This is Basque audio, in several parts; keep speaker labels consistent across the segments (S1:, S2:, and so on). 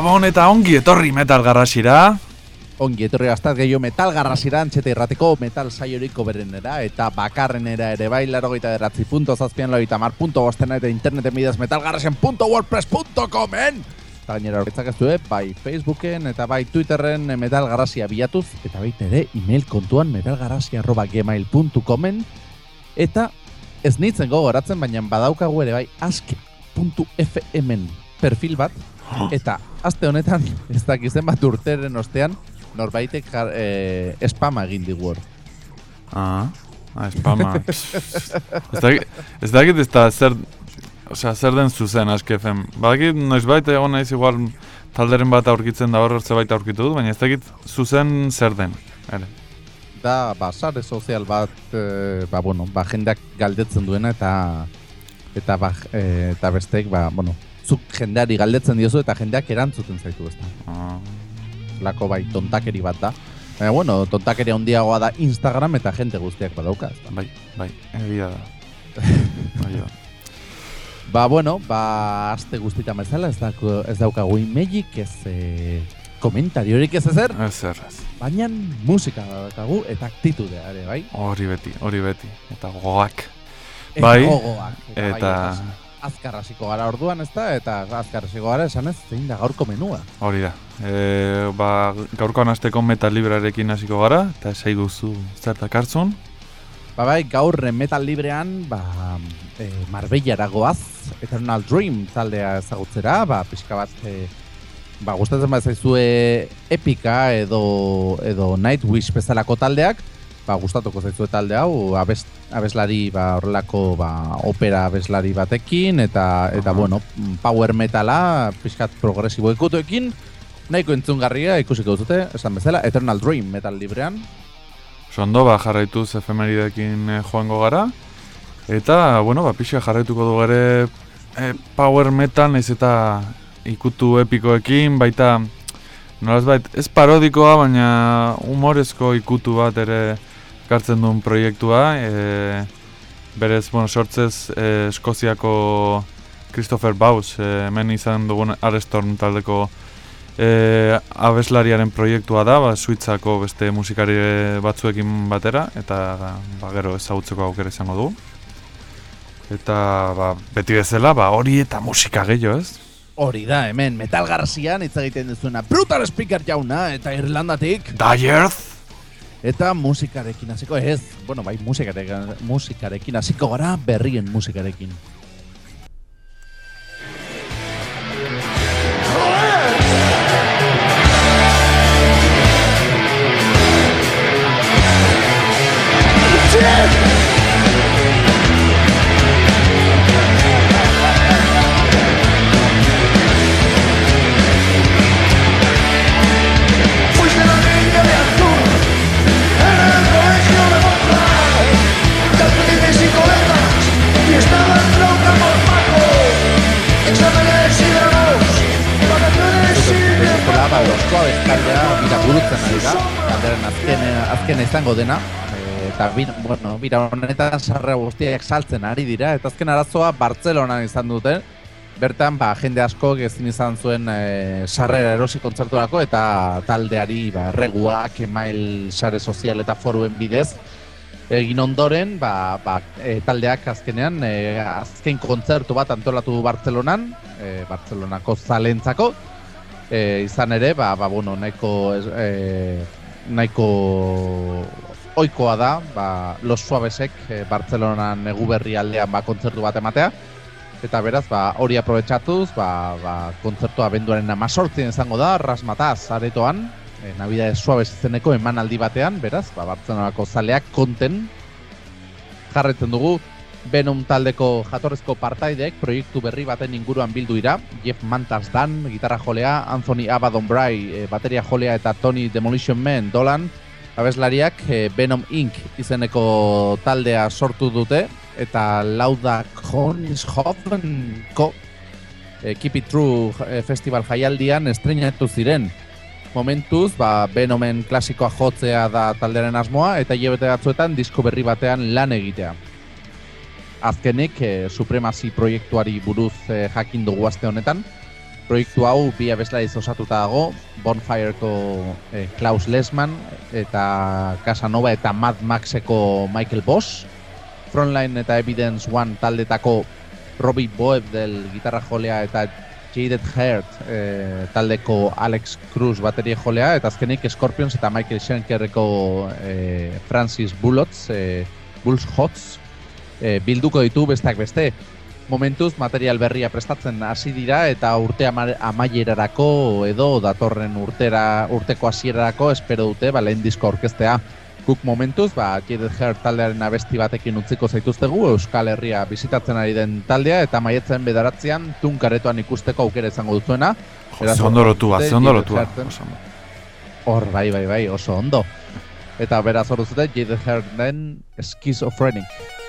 S1: Gabon eta ongi etorri metal garrasira.
S2: Ongi etorri gaztaz gehiago metal garrasira antxeta irrateko metal saioriko berenera eta bakarrenera ere bai laro gaita deratzi punto zazpian loita mar punto bostena eta interneten bidez metalgarrasian.wordpress.comen Eta gainera horretzak ez du, bai Facebooken eta bai Twitterren metal garrasia bilatuz eta baita ere email kontuan metalgarrasia.gmail.comen eta ez nintzen gogoratzen baina badaukagu ere bai ask.fmn perfil bat Eta aste honetan, ez dakizen bat urteren ostean, norbaitek jar, e, espama egin digu hor.
S1: Ah, ah espama. ez dakit, ez dakit ez da zer, osea, zer den zuzen askefen. Badakit, noiz baita egon naiz igual talderen bat aurkitzen da hor zerbait aurkitu dut, baina ez dakit zuzen zer den. Ere.
S2: Da, ba, sare sozial bat, e, ba, bueno, ba, jendeak galdetzen duena eta eta ba, e, eta bestek, ba, bueno, zuk jendeari galdetzen diozu eta jendeak erantzuten zaitu ez da. Ah. Lako bai, tontakeri bat da. Baina, bueno, tontakeri handiagoa da Instagram eta jente guztiak badauka. Ez
S1: Bai, bai, egia da. bai, da.
S2: Ba, bueno, ba, aste guztita bezala ez, dauka, ez daukagu imegik, ez e, komentariorik ez ezer.
S1: Ez er, ez.
S2: Baina musika daukagu eta aktitudea ere, bai?
S1: Hori beti, hori beti. Eta gogoak.
S2: Eta
S1: bai,
S2: gogoak.
S1: Eta, eta,
S2: bai, azkar hasiko gara orduan, ezta? Eta azkar hasiko gara esan ez, zein da gaurko menua.
S1: Hori da. E, ba, gaurko anasteko metal librearekin hasiko gara, eta esai guzu zertak hartzun.
S2: Ba bai, gaur metal librean, ba, e, Marbella goaz, Eternal Dream taldea ezagutzera, ba, pixka bat, e, ba, gustatzen bat zaizue epika edo, edo Nightwish bezalako taldeak, ba, gustatuko zaizu talde hau, abest, abeslari ba, horrelako ba, opera abeslari batekin, eta, eta bueno, power metala, pixkat progresibo ekutuekin, nahiko entzungarria ikusiko dute, esan bezala, Eternal Dream metal librean.
S1: Sondo, ba, jarraituz efemeridekin eh, joango gara, eta, bueno, ba, pixka jarraituko du gare eh, power metal, naiz eta ikutu epikoekin, baita, Nolaz bait, ez parodikoa, baina humorezko ikutu bat ere ekartzen duen proiektua. E, berez, bueno, sortzez e, Eskoziako Christopher Baus, e, hemen izan dugun Arestorn taldeko e, abeslariaren proiektua da, ba, Suitzako beste musikari batzuekin batera, eta ba, gero ezagutzeko aukera izango du. Eta ba, beti bezala, ba, hori eta musika gehiago, ez?
S2: Hori da, hemen, Metal Garcian hitz egiten duzuena Brutal Speaker jauna, eta Irlandatik
S1: Die Earth
S2: Eta musikarekin hasiko ez, bueno, bai, musikarekin, musikarekin hasiko gara berrien musikarekin. Izango dena. Eta bueno, bira honetan sarrera guztiak saltzen ari dira. Eta azken arazoa Bartzelonan izan dute. Bertan ba, jende asko ezin izan zuen e, sarrera erosi kontzertuako eta taldeari ba, reguak, email sare sozial eta foruen bidez egin ondoren ba, ba, e, taldeak azkenean e, azken kontzertu bat antolatu Bartzelonan e, Bartzelonako zalentzako e, izan ere, ba, ba, bueno, nahiko e, nahiko oikoa da, ba, Los Suavesek e, Bartzelonan egu berri aldean ba, kontzertu bat ematea. Eta beraz, ba, hori aprobetsatuz, ba, ba, kontzertua benduaren amazortzien izango da, rasmataz aretoan, e, Navida Suaves izeneko emanaldi batean, beraz, ba, Bartzelonako zaleak konten jarretzen dugu, Venom taldeko jatorrezko partaideek proiektu berri baten inguruan bildu dira. Jeff Mantas Dan, gitarra jolea, Anthony Abaddon Bray, e, bateria jolea eta Tony Demolition Man, Dolan, abeslariak e, Venom Inc. izeneko taldea sortu dute, eta Lauda Kornshovenko e, Keep It True festival jaialdian estrenatu ziren. Momentuz, ba, Venomen klasikoa jotzea da talderen asmoa, eta hilabete batzuetan disko berri batean lan egitea. Azkenik, e, Supremacy proiektuari buruz e, jakin dugu aste honetan, proiektu hau bi abeslariz osatuta dago, Bonfireko e, Klaus Lesman eta Casanova eta Mad Maxeko Michael Bosch, Frontline eta Evidence One taldetako Robbie Boeb del gitarra jolea eta Jaded Heart e, taldeko Alex Cruz bateria jolea. Eta azkenik Scorpions eta Michael Schenkerreko e, Francis Bullotz, e, Bulls Hots e, bilduko ditu besteak beste. Momentuz material berria prestatzen hasi dira eta urte amaierarako edo datorren urtera urteko hasierarako espero dute ba lehen disko orkestea. Guk momentuz, ba, Jaded Heart taldearen abesti batekin utziko zaituztegu Euskal Herria bizitatzen ari den taldea eta maietzen bedaratzean tunkaretoan ikusteko aukera izango duzuena.
S1: Ze ondo lotua, ze ondo lotua.
S2: Hor, bai, bai, bai, oso ondo. Eta beraz hor duzute, Jaded Heart den Schizophrenic.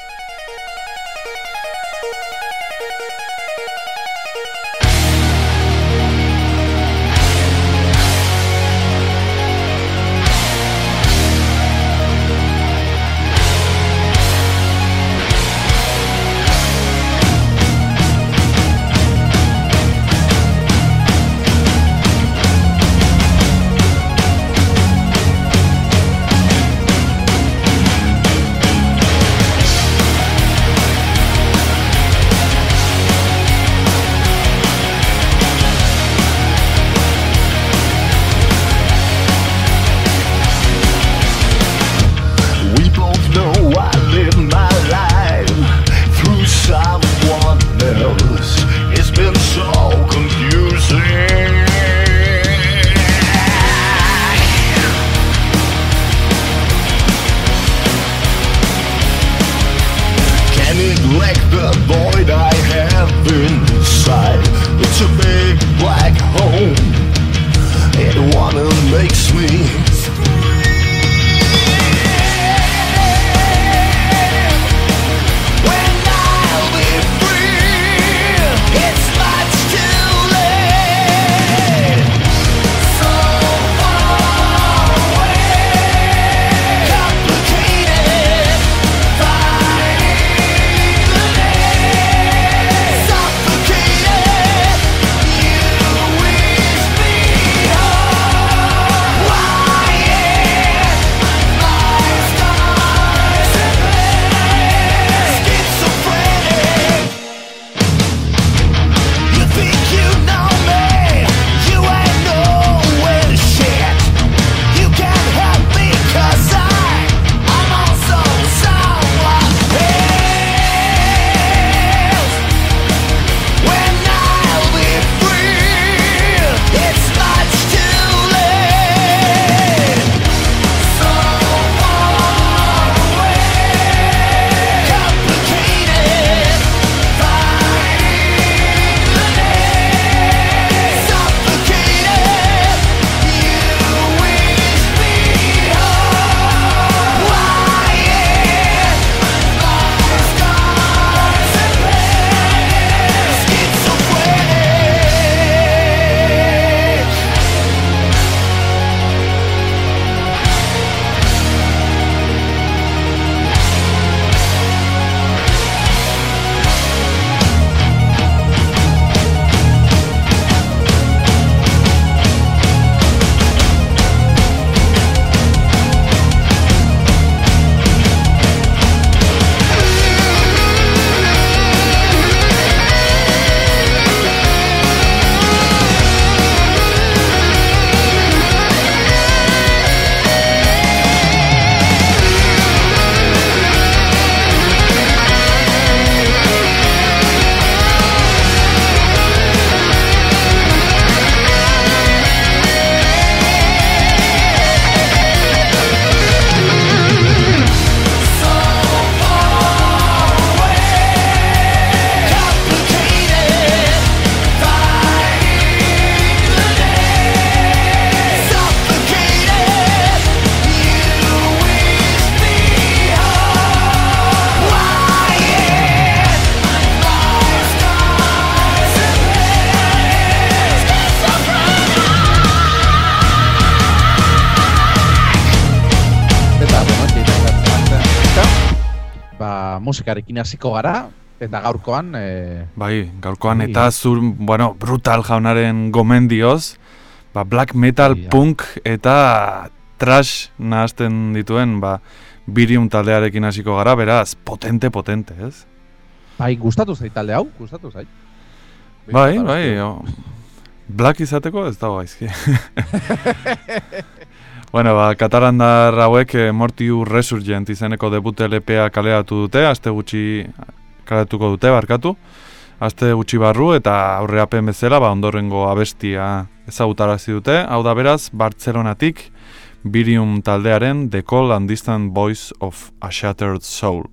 S2: Musikarekin hasiko gara, eta gaurkoan... E...
S1: Bai, gaurkoan eta zur, bueno, brutal jaunaren gomendioz, ba, black metal, punk eta trash nahazten dituen, ba, birium taldearekin hasiko gara, beraz, potente, potente, ez?
S2: Bai, gustatu zait talde hau, gustatu zait.
S1: Bai, bai, black izateko ez dago aizki. bueno, ba, katarandar hauek eh, Mortiu Resurgent izeneko debut LPA kaleatu dute, aste gutxi kaleatuko dute, barkatu. Aste gutxi barru eta aurreapen bezala, ba, ondorengo abestia ezagutarazi dute. Hau da beraz, Bartzelonatik, Birium taldearen The Call and Distant Voice of a Shattered Soul.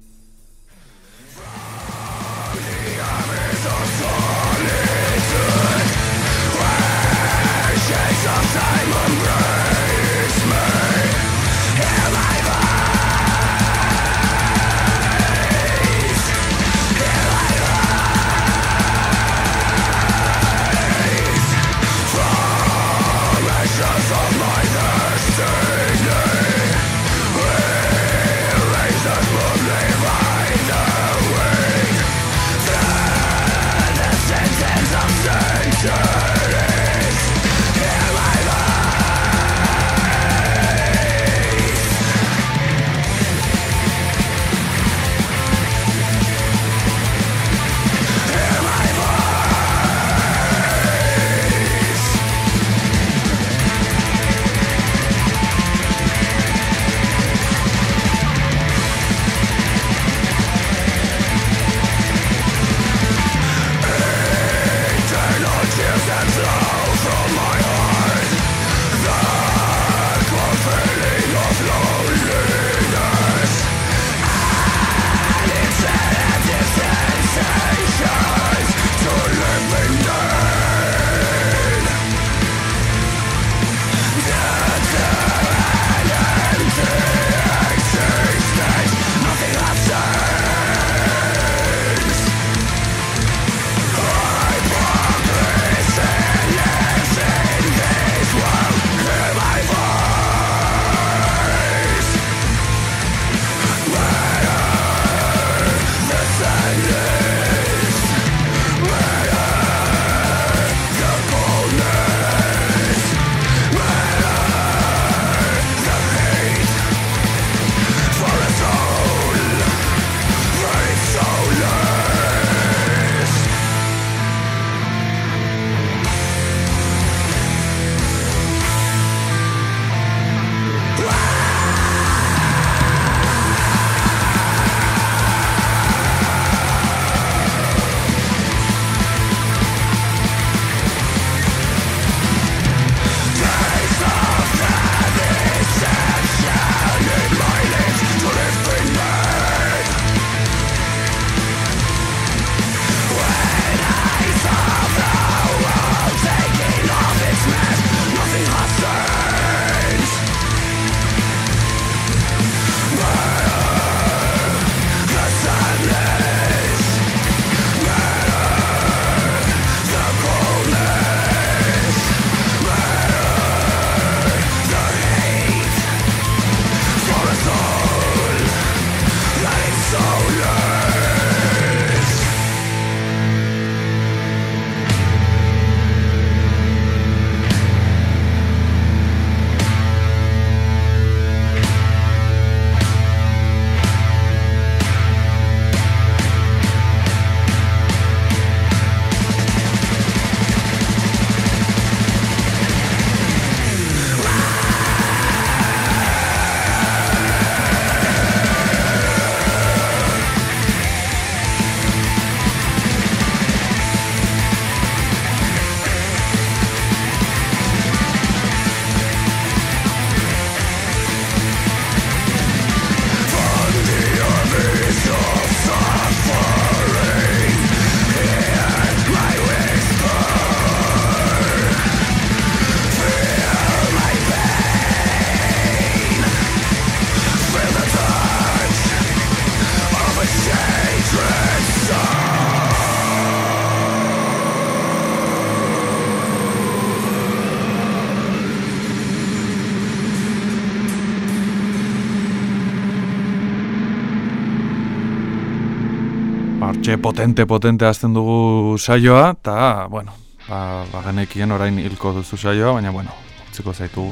S1: Hortxe potente-potente azten dugu saioa, eta, bueno, ba, ba genekien orain hilko duzu saioa, baina, bueno, utziko zaitu.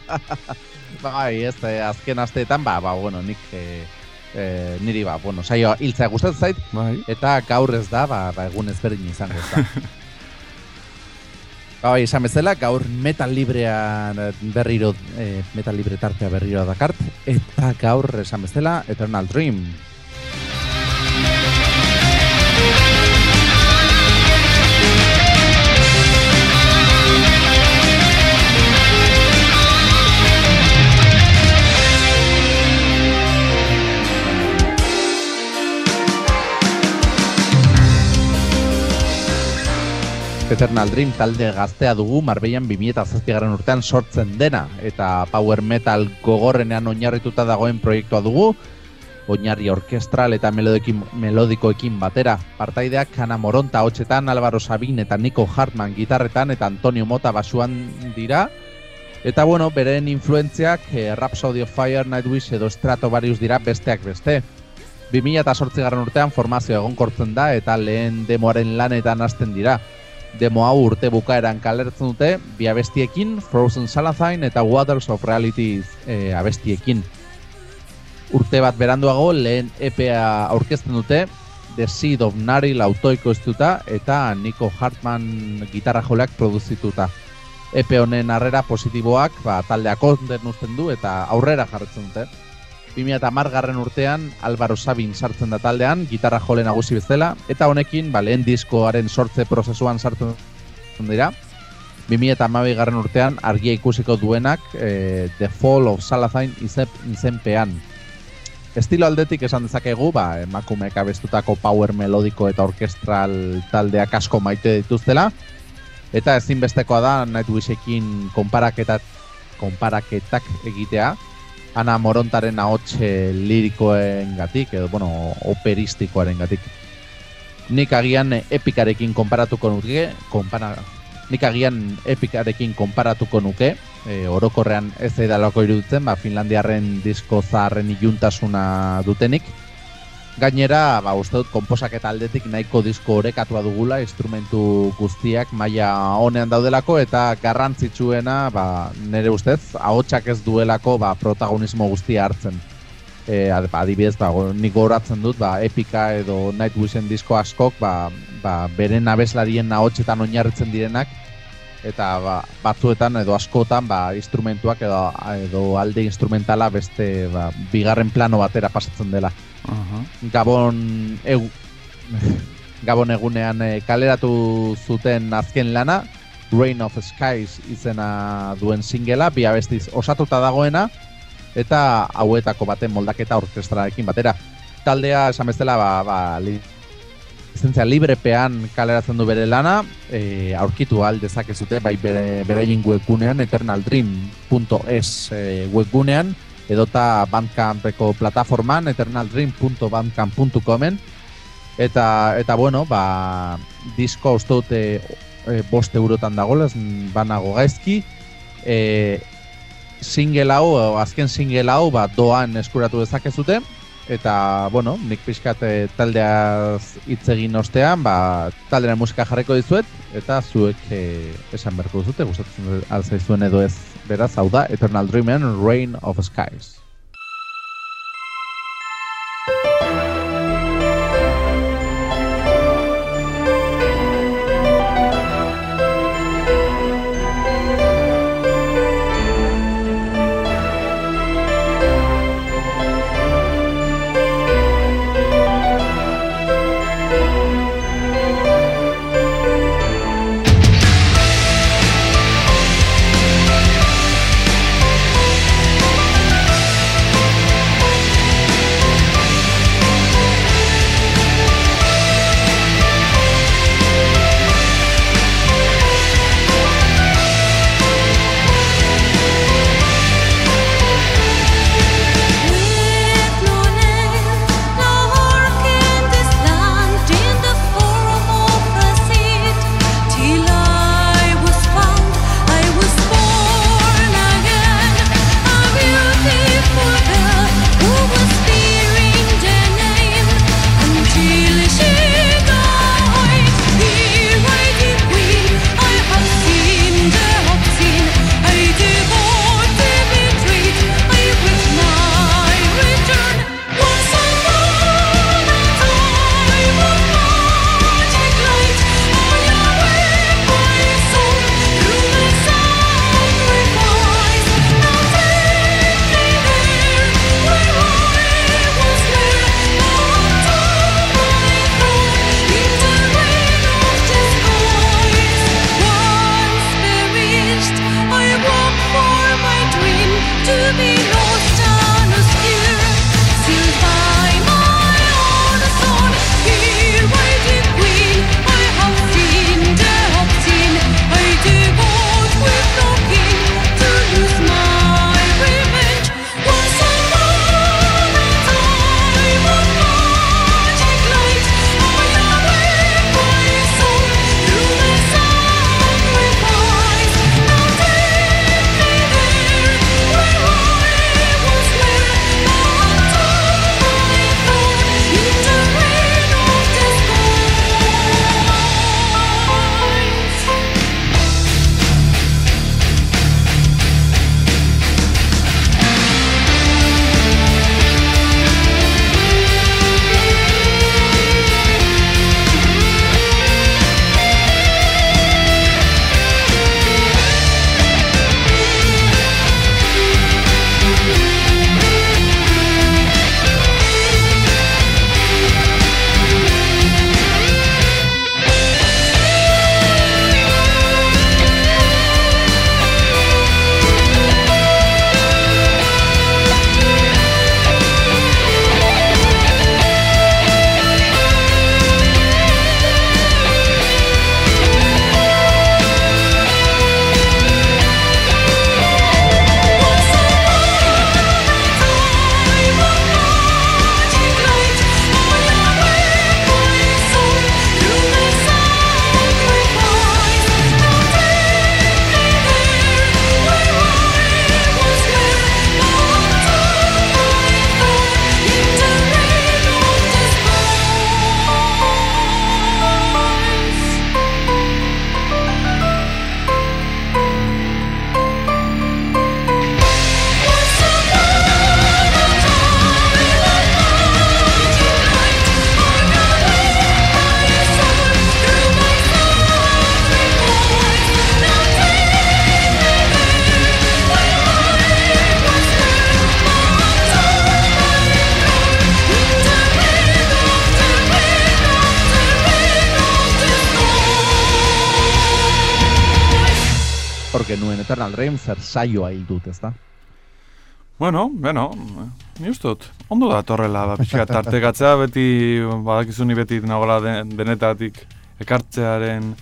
S2: bai, ez, eh, azken asteetan, ba, ba, bueno, nik... Eh, eh, niri ba, bueno, saioa hiltzea gustatzen zait, bai. eta gaur ez da, ba, ba egun ezberdin izango ez da. ba, bai, esan bezala, gaur metal librea berriro, eh, metal libre tartea berriro dakart, eta gaur esan bezala, Eternal Dream. Eternal Dream talde gaztea dugu Marbeian 2007 urtean sortzen dena eta power metal gogorrenean oinarrituta dagoen proiektua dugu oinarri orkestral eta melodikoekin, melodikoekin batera. Partaideak Kana Moronta hotxetan, Alvaro Sabin eta Nico Hartman gitarretan eta Antonio Mota basuan dira. Eta bueno, beren influentziak eh, Rhapsody of Fire, Nightwish edo Stratovarius dira besteak beste. 2008 garran urtean formazio egonkortzen da eta lehen demoaren lanetan hasten dira demo hau urte bukaeran kalertzen dute bi abestiekin, Frozen Salazine eta Waters of Reality e, abestiekin. Urte bat beranduago lehen EPA aurkezten dute The Seed of Nari lautoiko estuta eta Nico Hartman gitarra joleak produzituta. EP honen harrera positiboak ba, taldeak onden uzten du eta aurrera jarretzen dute. 2000 garren urtean Alvaro Sabin sartzen da taldean, gitarra jole nagusi bezala, eta honekin ba, lehen diskoaren sortze prozesuan sartzen dira. 2000 garren urtean argia ikusiko duenak e, The Fall of Salazine izep, izenpean. Estilo aldetik esan dezakegu, ba, emakumeek abestutako power melodiko eta orkestral taldeak asko maite dituztela, eta ezinbestekoa da Nightwishekin konparaketak, konparaketak egitea, Ana Morontaren ahotxe lirikoen gatik, edo, bueno, operistikoaren gatik. Nik agian epikarekin konparatuko nuke, konpara, nik agian epikarekin konparatuko nuke, e, orokorrean ez eidalako iruditzen, ba, Finlandiarren disko zaharren iluntasuna dutenik, Gainera, ba, uste dut, komposaketa aldetik nahiko disko orekatua dugula, instrumentu guztiak maila honean daudelako, eta garrantzitsuena, ba, nire ustez, ahotsak ez duelako ba, protagonismo guztia hartzen. E, adibidez, ba, nik goratzen dut, ba, epika edo Nightwishen disko askok, ba, ba, beren abeslarien ahotsetan oinarritzen direnak, eta ba, batzuetan edo askotan ba, instrumentuak edo, edo alde instrumentala beste ba, bigarren plano batera pasatzen dela. Gabon egu, Gabon egunean e, kaleratu zuten azken lana. Rain of Skies izena duen singela, bi abestiz osatuta dagoena eta hauetako baten moldaketa orkestrarekin batera. Taldea esan bezala ba, ba, lizentzia librepean kaleratzen du bere lana, e, aurkitu al dezakezute bai bere, bere webgunean eternaldream.es e, webgunean edota Bandcampeko plataforman eternaldream.bandcamp.comen eta eta bueno, ba disko uste dute e, bost eurotan dago, banago gaizki. E, single hau, azken single hau, ba, doan eskuratu dezakezute. Eta, bueno, nik pixkat e, taldeaz hitz egin ostean, ba, taldera musika jarriko dizuet, eta zuek e, esan berko duzute, gustatzen alzaizuen edo ez beraz, hau da, Eternal Dreamen, Rain of Skies. Zer saioa hil dut, ezta?
S1: Bueno, bueno, ni dut, ondo da torrela, ba, pixka tartekatzea beti, badakizuni beti nagola den, denetatik ekartzearen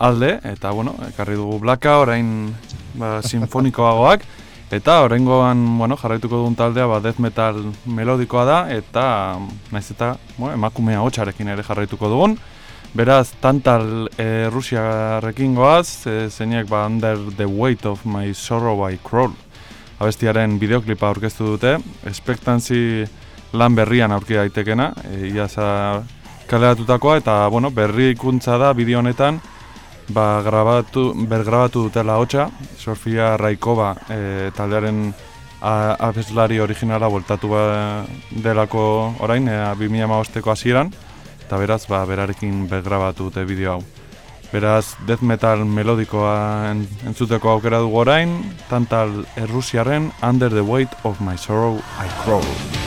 S1: alde, eta bueno, ekarri dugu blaka, orain ba, sinfonikoagoak, eta oraingoan bueno, jarraituko dugun taldea ba, death metal melodikoa da, eta naiz eta bueno, emakumea hotxarekin ere jarraituko dugun. Beraz, tantal e, Rusiarekin goaz, e, zeinek ba, Under the Weight of My Sorrow I Crawl. Abestiaren bideoklipa aurkeztu dute, Expectancy lan berrian aurki daitekena, e, iaza kaleratutakoa, eta bueno, berri ikuntza da bideo honetan, ba, grabatu, bergrabatu dutela hotxa, Sofia Raikova e, taldearen abeslari originala voltatu ba delako orain, e, 2008ko hasieran eta beraz, ba, berarekin bergrabatu dute bideo hau. Beraz, death metal melodikoa entzuteko aukera dugu orain, tantal errusiaren Under the Weight of My Sorrow I Crawl.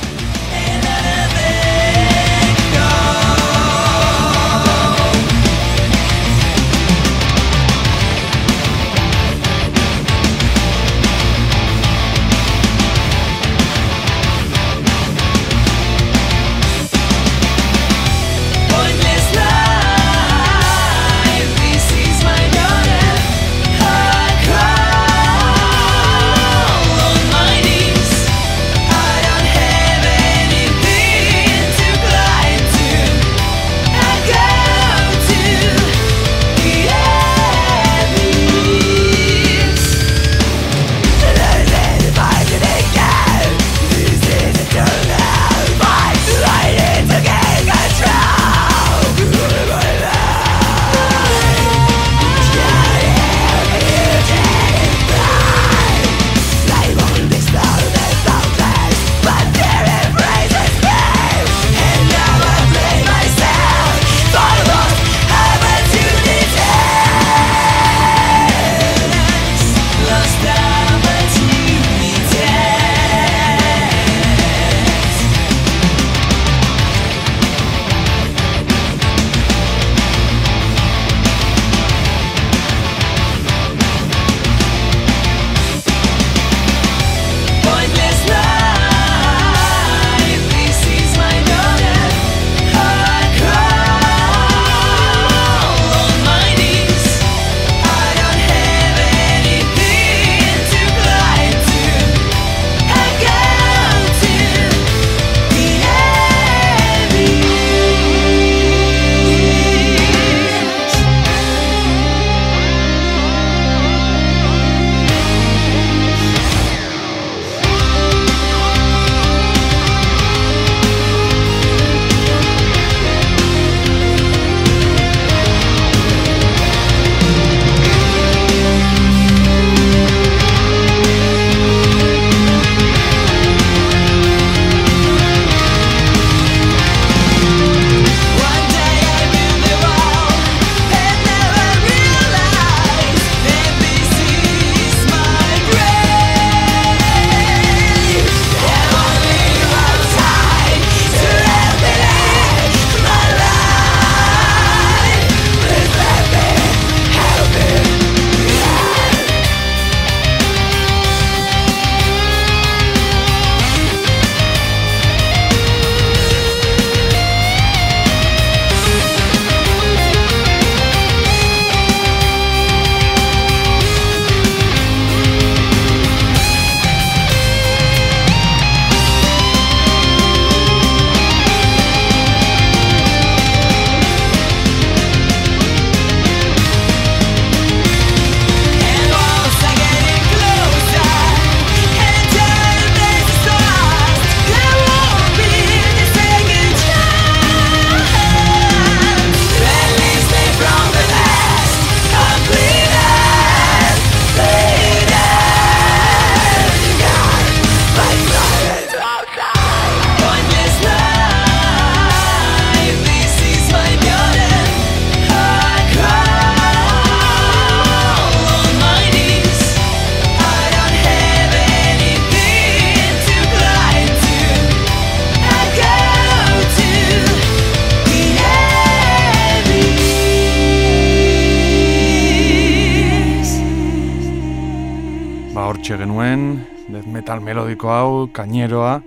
S1: Metal melodiko hau, kaineroa.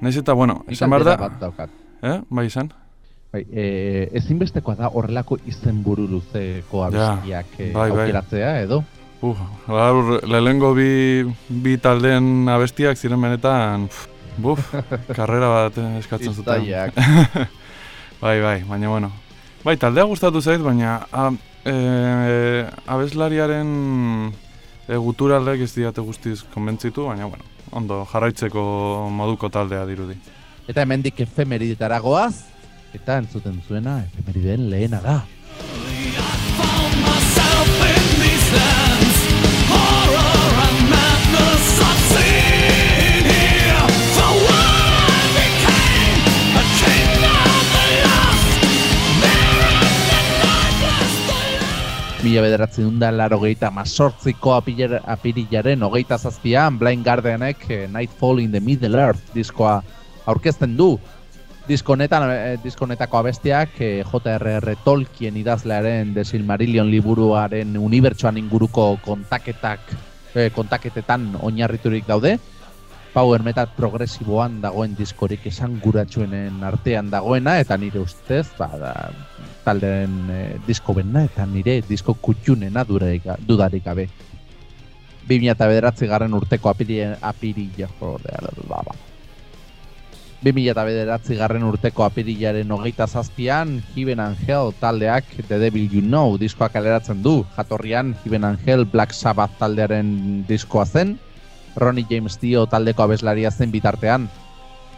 S1: Naiz eta, bueno, esan behar da...
S2: Bat daukat.
S1: Eh? Bai izan?
S2: Bai, e, ezinbestekoa da horrelako izen buru luzeko abestiak
S1: Ja,
S2: ja,
S1: bai, bai.
S2: edo?
S1: Uh, gaur, lehengo bi, bi taldeen abestiak ziren benetan, pff, buf, karrera bat eh, eskatzen zuten. Bai, bai, baina bueno. Bai, taldea gustatu zait, baina a, e, abeslariaren e, guturalek ez diate guztiz konbentzitu, baina bueno, ondo jarraitzeko moduko taldea dirudi.
S2: Eta hemendik efemeridetara goaz, eta entzuten zuena efemerideen lehena da. Mila bederatzi dunda laro gehieta masortziko apilera- apirilaren hogeita zazpian Blind Guardianek eh, Nightfall in the Middle Earth diskoa aurkezten du. Disko honetan, eh, disko abestiak eh, J.R.R. Tolkien idazlearen The Silmarillion liburuaren unibertsoan inguruko kontaketak eh, kontaketetan oinarriturik daude. Power metal progresiboan dagoen diskorik esanguratsuenen artean dagoena eta nire ustez ba, da, talderen eh, disko bena eta nire disko kutxunena dudarik, dudarik gabe. 2009 garren urteko apirila, apirila, jodea, ba, ba. 2009 garren urteko apirilaren hogeita zazpian, Heaven and Hell taldeak The Devil You Know diskoa kaleratzen du. Jatorrian Heaven and Hell Black Sabbath taldearen diskoa zen, Ronnie James Dio taldeko abeslaria zen bitartean.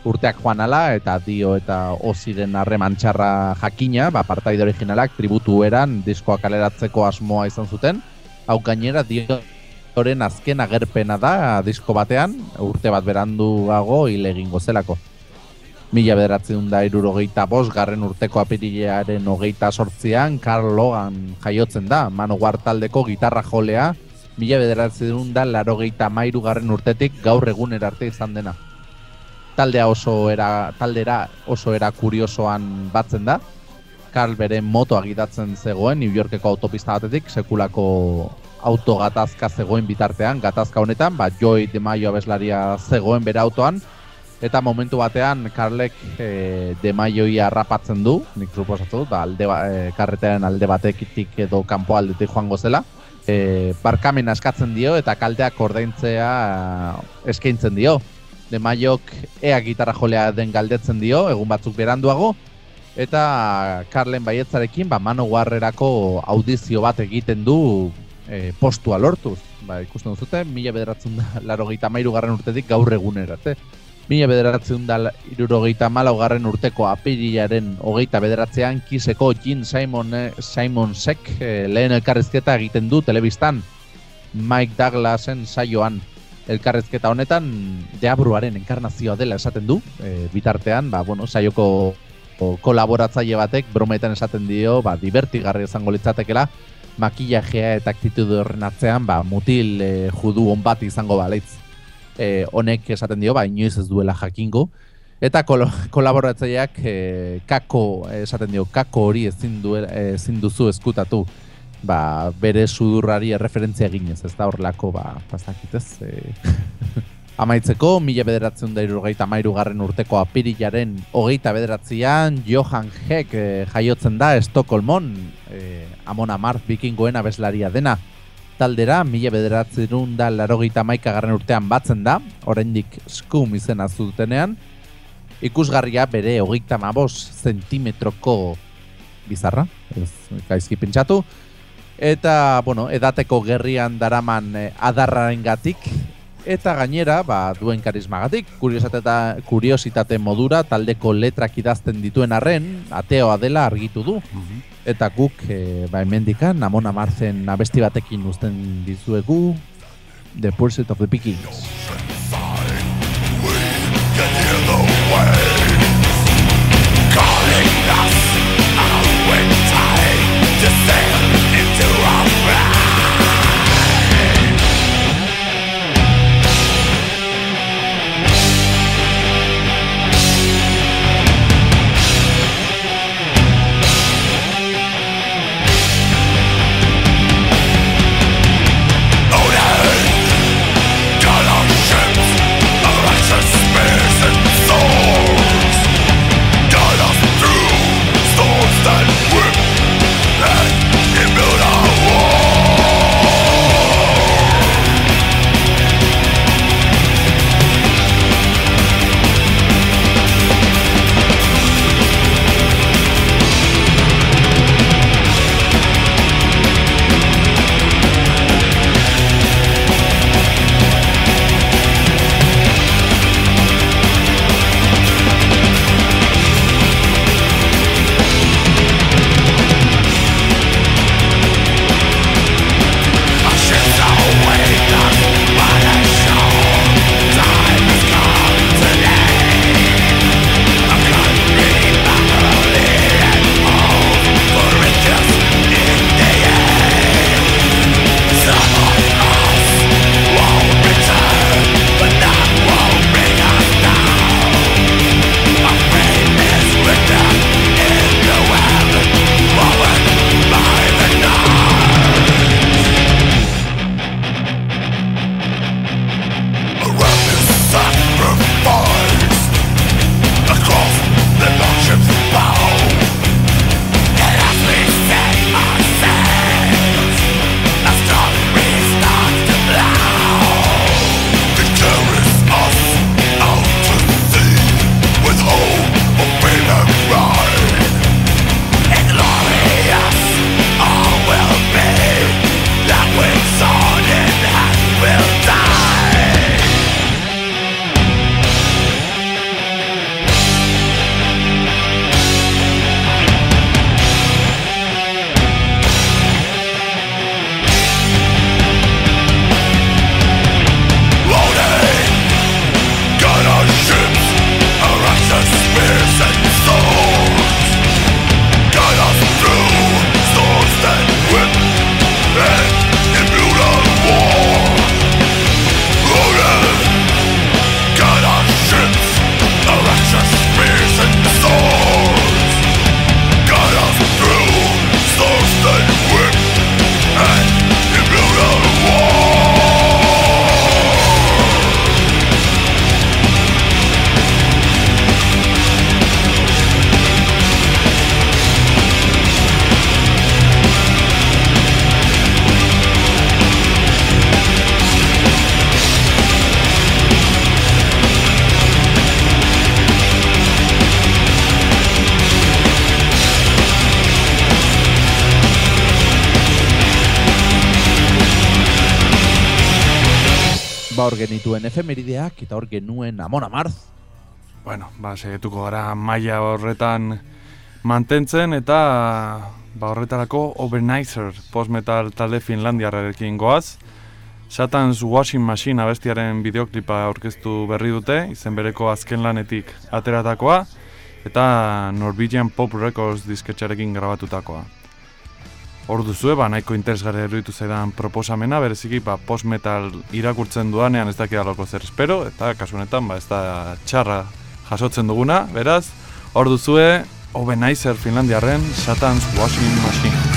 S2: Urteak joan ala eta Dio eta Oziren harreman txarra jakina, ba, partaide originalak tributu eran diskoa kaleratzeko asmoa izan zuten. Hau gainera Dioren azken agerpena da disko batean, urte bat beranduago hil egingo zelako. Mila bederatzen da irurogeita bos, garren urteko apirilaren hogeita sortzian, Carl Logan jaiotzen da, Manowar taldeko gitarra jolea, mila bederatzen da laro garren urtetik gaur egunera arte izan dena. Taldea oso era, taldera oso era kuriosoan batzen da, Carl bere motoa gidatzen zegoen New Yorkeko autopista batetik, sekulako autogatazka zegoen bitartean, gatazka honetan, ba, Joy de Mayo abeslaria zegoen bere autoan, eta momentu batean Karlek e, de Mayoi harrapatzen du, nik suposatu dut, ba, alde ba, e, karretearen alde batekitik edo kanpo aldetik joango zela, e, barkamena eskatzen dio eta kalteak ordaintzea eskaintzen dio. De Mayok ea gitarra jolea den galdetzen dio, egun batzuk beranduago, eta Karlen baietzarekin ba, Manowarrerako audizio bat egiten du e, postua lortuz. Ba, ikusten duzute, mila bederatzen da laro garren urtetik gaur egunera, arte. Mila bederatzen da irurogeita malau garren urteko apirilaren hogeita bederatzean kiseko Gene Simon, eh, Simonsek eh, lehen elkarrizketa egiten du telebistan. Mike Douglasen saioan elkarrezketa honetan deabruaren enkarnazioa dela esaten du. E, bitartean, ba, bueno, saioko kolaboratzaile batek brometan esaten dio, ba, divertigarri izango litzatekela, makillajea eta aktitude horren atzean, ba, mutil e, judu on bat izango balitz. E, honek esaten dio, ba, inoiz ez duela jakingo. Eta kol kolaboratzaileak e, kako, esaten dio, kako hori ezin, duela, ezin duzu eskutatu ba, bere sudurrari erreferentzia eginez, ez da horrelako, ba, pasakitez. E... Amaitzeko, mila bederatzen da irurogeita mairu garren urteko apirilaren hogeita bederatzean, Johan Heck e, jaiotzen da Estokolmon, e, Amon Amarth bikingoen abeslaria dena. Taldera, mila bederatzen da larogeita maika garren urtean batzen da, oraindik skum izena zutenean, ikusgarria bere hogeita mabos zentimetroko bizarra, ez gaizki pentsatu, eta, bueno, edateko gerrian daraman eh, adarraren gatik, eta gainera, ba, duen karismagatik, kuriositate, kuriositate modura taldeko letrak idazten dituen arren, ateoa dela argitu du. Eta guk, e, ba, hemendikan, Amon Amarzen abesti batekin uzten dizuegu, The Pursuit of the Pickings.
S3: Odin
S2: Genituen efemerideak eta hor genuen Amon Amarth.
S1: Bueno, ba, segetuko gara maila horretan mantentzen eta ba, horretarako Overnizer post-metal talde Finlandiarrekin goaz. Satan's Washing Machine abestiaren bideoklipa aurkeztu berri dute, izen bereko azken lanetik ateratakoa, eta Norwegian Pop Records disketxarekin grabatutakoa. Hor duzue, ba, nahiko interesgarri eruditu zaidan proposamena, bereziki ba, post-metal irakurtzen duanean ez dakit aloko zer espero, eta kasunetan ba, ez da txarra jasotzen duguna, beraz, hor duzue, Finlandiarren Satan's Washing Machine.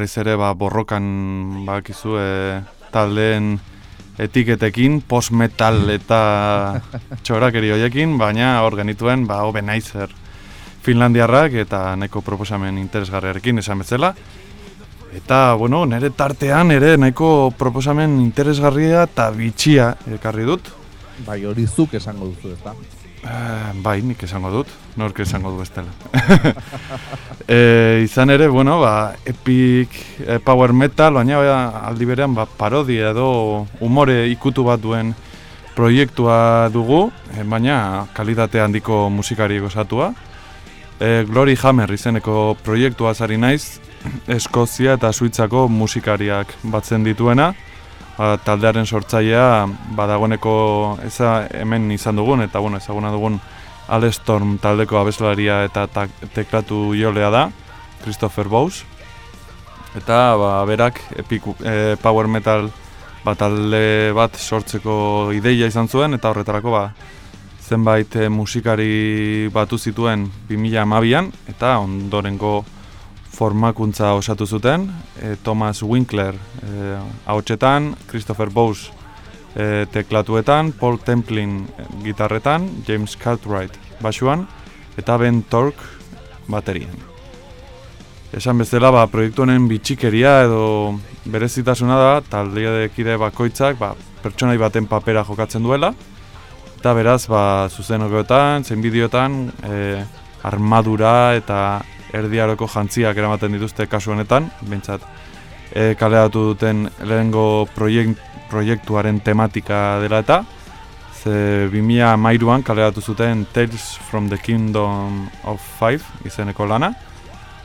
S1: Berriz ere ba, borrokan bakizu e, taldeen etiketekin, post-metal eta txorakeri hoiekin, baina hor genituen ba, Obenizer Finlandiarrak eta neko proposamen interesgarriarekin esan betzela. Eta, bueno, nire tartean ere nahiko proposamen interesgarria eta bitxia ekarri dut.
S2: Bai, hori zuk esango duzu, ez da?
S1: Uh, bai, nik esango dut, nork esango du estela. e, izan ere, bueno, ba, epic e, power metal, baina ba, aldi berean ba, parodia edo umore ikutu bat duen proiektua dugu, e, baina kalitate handiko musikari gozatua. E, Glory Hammer izeneko proiektua zari naiz, Eskozia eta Suitzako musikariak batzen dituena, taldearen sortzailea badagoeneko eza hemen izan dugun, eta bueno, ezaguna dugun Alestorm taldeko abeslaria eta teklatu jolea da, Christopher Bowes. Eta ba, berak epic, e, power metal bat talde bat sortzeko ideia izan zuen, eta horretarako ba, zenbait musikari batu zituen 2012an, eta ondorengo formakuntza osatu zuten, e, Thomas Winkler e, haotxetan, Christopher Bowes e, teklatuetan, Paul Templin gitarretan, James Cartwright basuan, eta Ben Torque baterian. Esan bezala, ba, proiektu honen bitxikeria edo berezitasuna da, taldeakide bakoitzak ba, pertsonai baten papera jokatzen duela, eta beraz, ba, zuzen zein bideotan, e, armadura eta erdiaroko jantziak eramaten dituzte kasu honetan, bintzat e, kaleatu duten lehengo proiekt, proiektuaren tematika dela eta, ze 2000 mairuan kaleatu zuten Tales from the Kingdom of Five izeneko lana,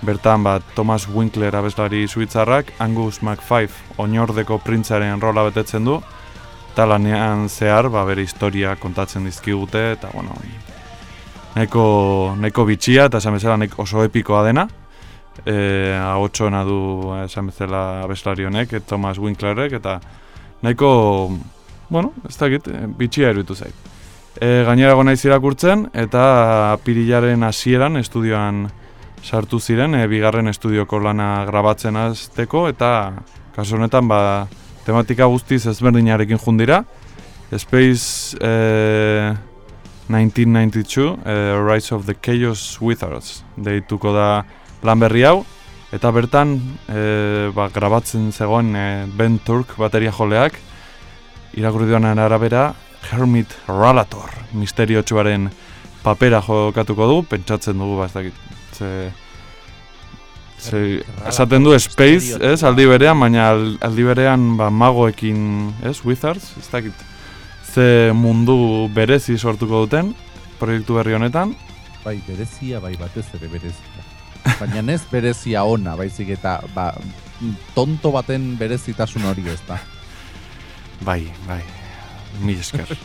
S1: bertan bat Thomas Winkler abeslari suitzarrak, Angus McFive oinordeko printzaren rola betetzen du, eta lanean zehar ba, bere historia kontatzen dizkigute, eta bueno, neko, neko bitxia eta esan bezala oso epikoa dena. E, Ahotxoena du esan bezala abeslari honek, Thomas Winklerrek, eta nahiko, bueno, ez dakit, bitxia eruditu zait. E, gainera gona irakurtzen eta pirilaren hasieran estudioan sartu ziren, e, bigarren estudioko lana grabatzen azteko, eta kasu honetan ba, tematika guztiz ezberdinarekin jundira. Space... E, 1992, uh, eh, Rise of the Chaos Wizards. Deituko da lan berri hau eta bertan e, ba, grabatzen zegoen e, Ben Turk bateria joleak. Irakurri duanen arabera Hermit Ralator misteriotsuaren papera jokatuko du pentsatzen dugu ba, ze, ze, esaten du Space, ez, aldi berean, baina aldi berean ba, magoekin, ez, Wizards, ez dakit, ze mundu berezi sortuko duten proiektu berri honetan.
S2: Bai, berezia, bai, batez ere berezia. Baina ez berezia ona, baizik eta ba, tonto baten berezitasun hori ez da.
S1: Bai, bai, mi esker.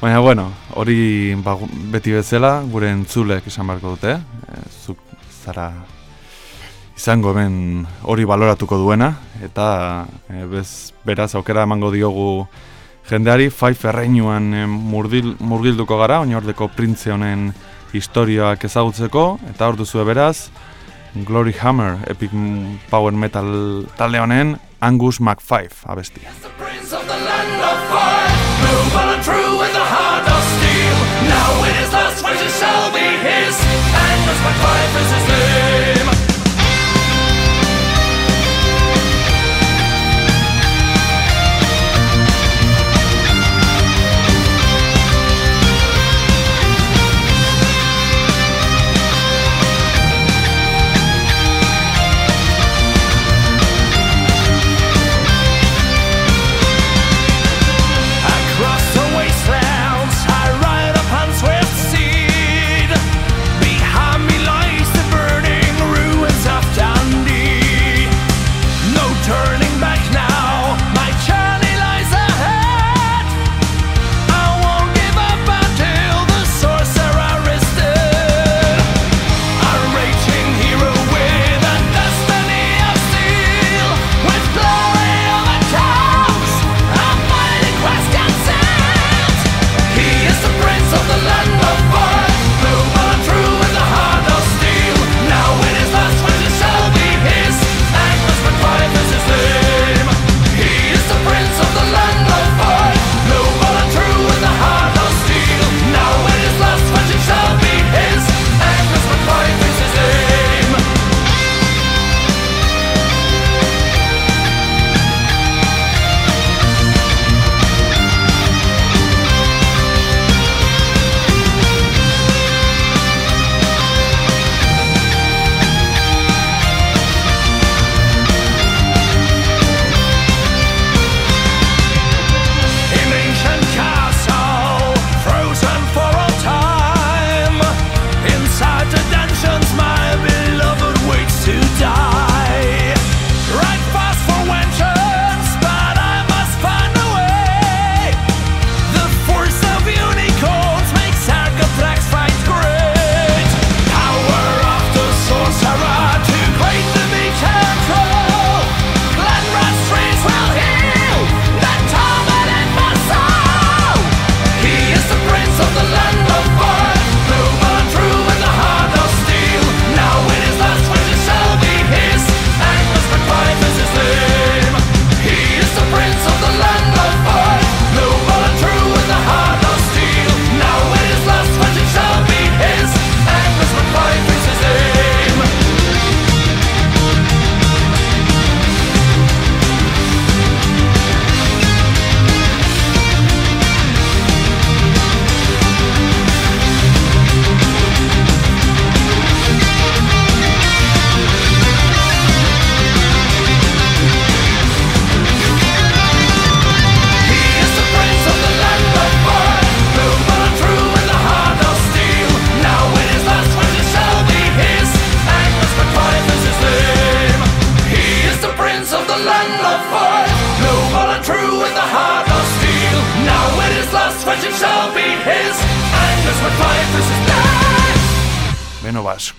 S1: Baina, bueno, hori ba, beti bezala, gure entzulek esan barko dute, e, zuk zara izango hemen hori baloratuko duena, eta e, bez, beraz aukera emango diogu jendeari Five Erreinuan eh, murdil, murgilduko gara, oinordeko printze honen historioak ezagutzeko, eta hor duzu beraz, Glory Hammer, Epic Power Metal talde honen, Angus McFive abestia. Now it is lost, which shall be his Angus McFive is his name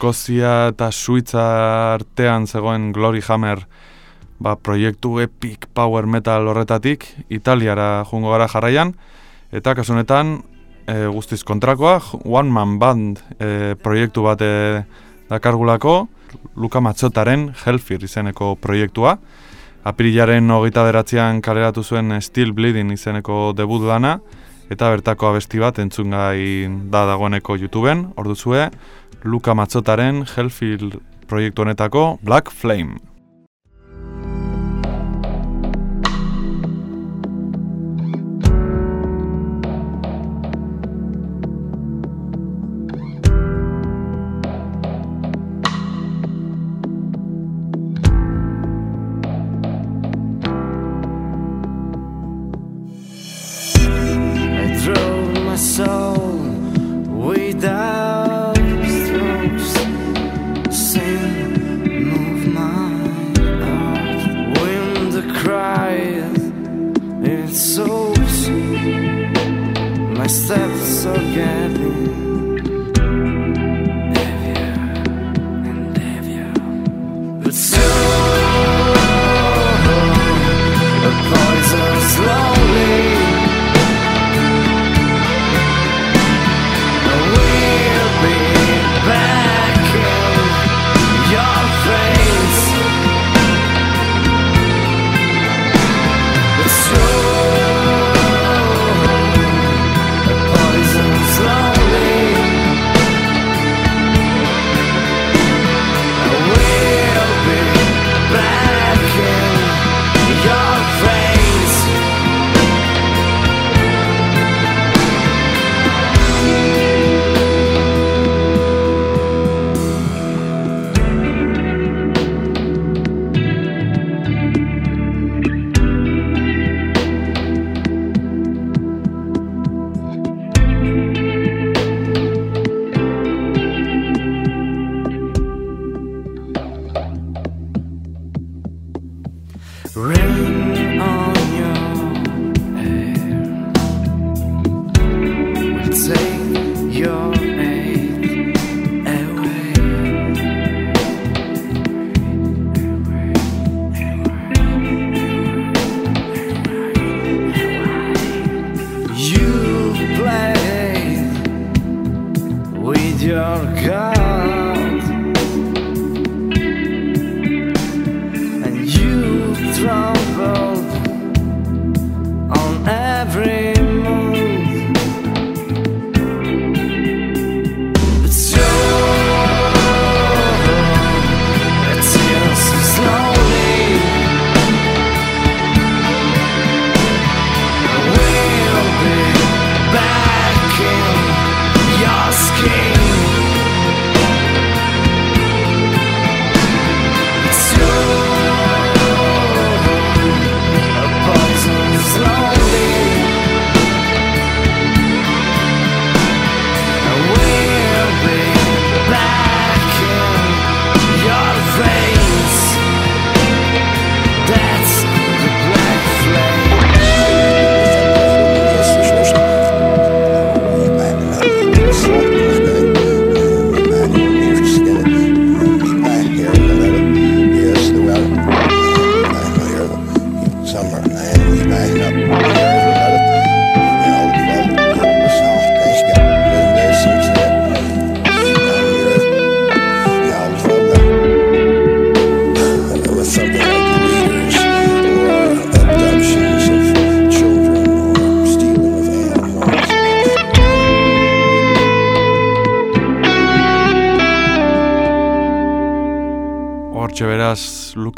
S4: Eskozia eta Suitza artean zegoen Glory Hammer ba, proiektu epic power metal horretatik Italiara jungo gara jarraian. Eta kasunetan e, guztiz kontrakoa One Man Band e, proiektu bat e, dakargulako Luka Matzotaren Hellfear izeneko proiektua. Apirilaren hogeita beratzean kaleratu zuen Steel Bleeding izeneko debut dana eta bertako abesti bat entzungai da dagoeneko YouTubeen, orduzue, Luka Matzotaren Hellfield proiektu honetako Black Flame.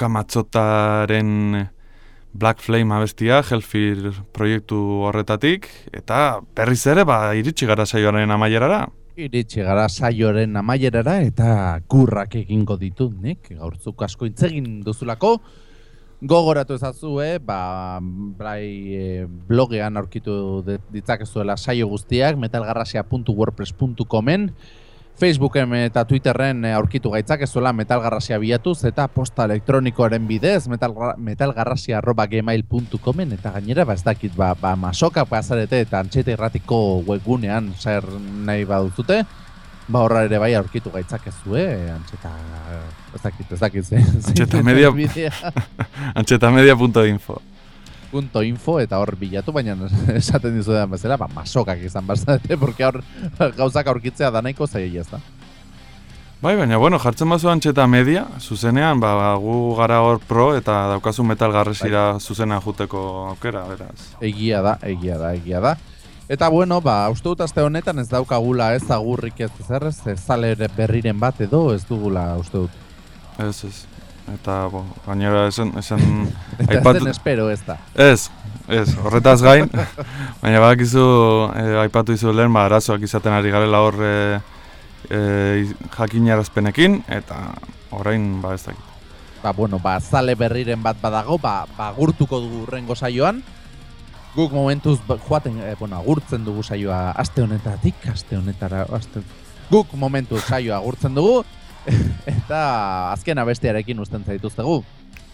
S4: Luka Matzotaren Black Flame abestia, Hellfire proiektu horretatik, eta berriz ere, ba, iritsi gara saioaren amaierara.
S2: Iritsi gara saioaren amaierara, eta gurrak egingo ditu, nik, gaurtzuk asko intzegin duzulako, gogoratu ezazue, ba, brai, e, blogean aurkitu ditzakezuela saio guztiak, metalgarrasia.wordpress.comen, Facebooken eta Twitterren aurkitu gaitzak ezuela metalgarrasia bilatuz eta posta elektronikoaren bidez metalgarrasia.gmail.comen eta gainera ba ez dakit ba, ba masoka pasarete eta antxeta irratiko webgunean zer nahi baduzute Ba horra ere bai aurkitu gaitzakezu, eh? Antxeta... Ez dakit, ez dakit, ze.
S1: Antxeta media- Antxetamedia.info
S2: punto info eta hor bilatu, baina esaten dizuetan bezala, ba, masokak izan bazate, porque hor gauzak aurkitzea da nahiko zaila ez da.
S1: Bai, baina, bueno, jartzen bazu antxeta media, zuzenean, ba, ba, gu gara hor pro eta daukazu metal garresira zuzenean juteko aukera, beraz.
S2: Egia da, egia da, egia da. Eta bueno, ba, uste dut aste honetan ez daukagula ez agurrik ez zer ez, ez zale berriren bat edo ez dugula uste dut.
S1: Ez, ez. Eta, bo, gainera esan, esan
S2: Eta ez den espero ez da.
S1: Ez, ez, horretaz gain, baina badakizu, eh, aipatu izu lehen, ba, arazoak izaten ari garela hor eh, eh, jakinarazpenekin, eta orain, ba, ez dakit.
S2: Ba, bueno, ba, zale berriren bat badago, ba, ba gurtuko dugu urrengo saioan. Guk momentuz ba, joaten, eh, bueno, agurtzen dugu saioa aste honetatik, aste honetara, aste... Guk momentuz saioa agurtzen dugu, eta azken abestiarekin usten zaituztegu.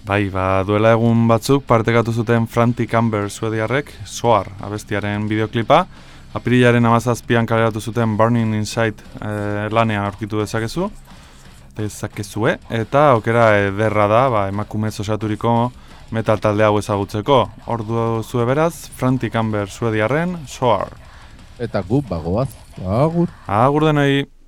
S1: Bai, ba, duela egun batzuk partekatu zuten Frantic Amber suediarrek, Soar abestiaren bideoklipa, apirilaren amazazpian kaleratu zuten Burning Inside eh, lanean aurkitu dezakezu, dezakezue, eta okera ederra da, ba, emakumez osaturiko metal talde hau ezagutzeko. Ordu zue beraz, Frantic Amber suediarren, Soar.
S2: Eta gu bagoaz, agur.
S1: Agur denoi!